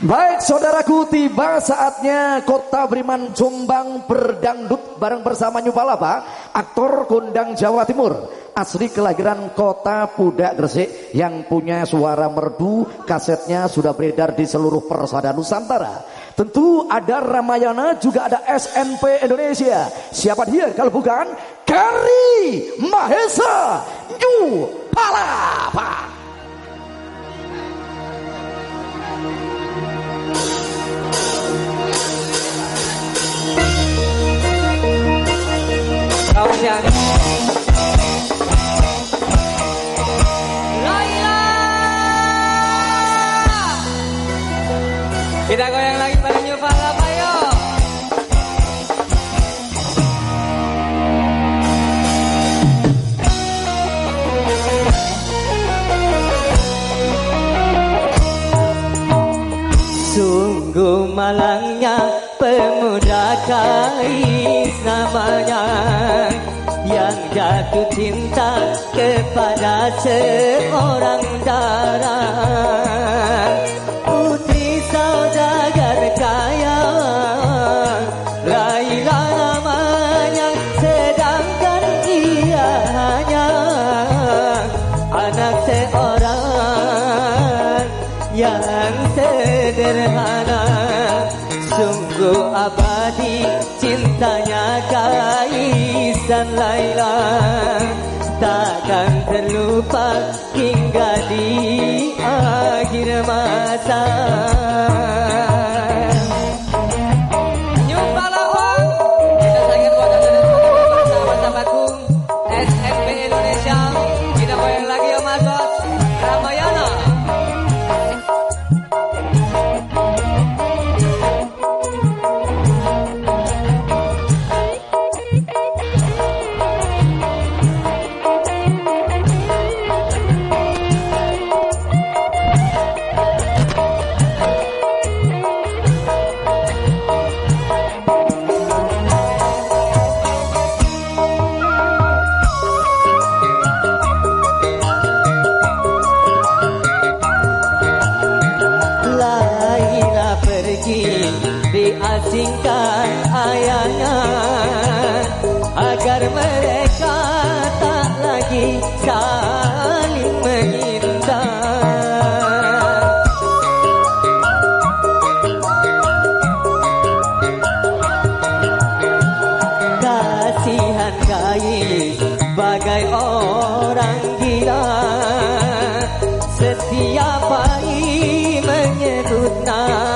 Baik saudaraku tiba saatnya kota Beriman Jombang berdangdut bareng bersama Nyupalapa Aktor kondang Jawa Timur. Asli kelahiran kota Pudak Gresik Yang punya suara merdu Kasetnya sudah beredar di seluruh persada Nusantara. Tentu ada Ramayana juga ada SNP Indonesia. Siapa dia? Kalau bukan Kari Mahesa Nyupalapa Kita goyang lagi New apa yuk. Sungguh malangnya pemuda kais namanya Yang jatuh cinta kepada seorang darah sederhana Sungguh abadi cintanya Kais dan Laila. Takkan terlupa hingga di akhir masa. Indonesia. Kita goyang lagi ya Mas Bos bagai orang gila. Setiap pagi menyebut nama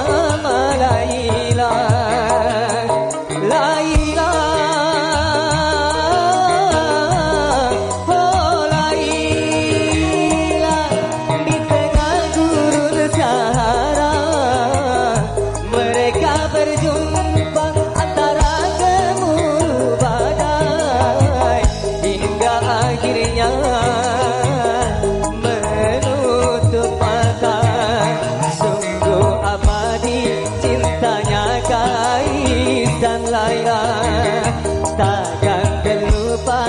terlupa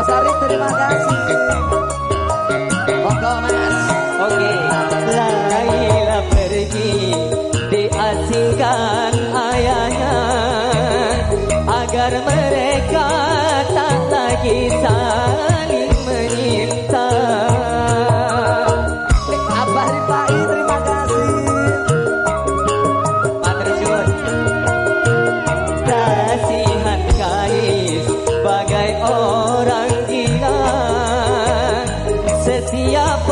Mas terima kasih. Monggo mas. Oke. Laila pergi diasingkan ayahnya Agar mereka tak lagi saling menyinta Abah Rifai terima kasih. Matur Kasihan kais bagai orang Setiap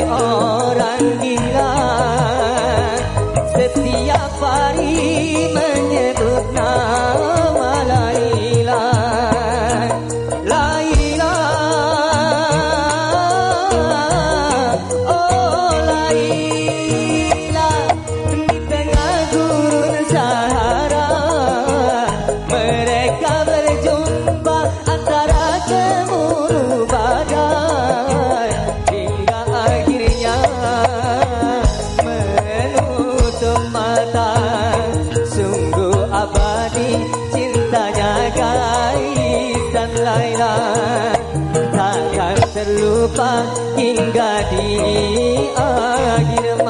sungguh abadi hingga di akhir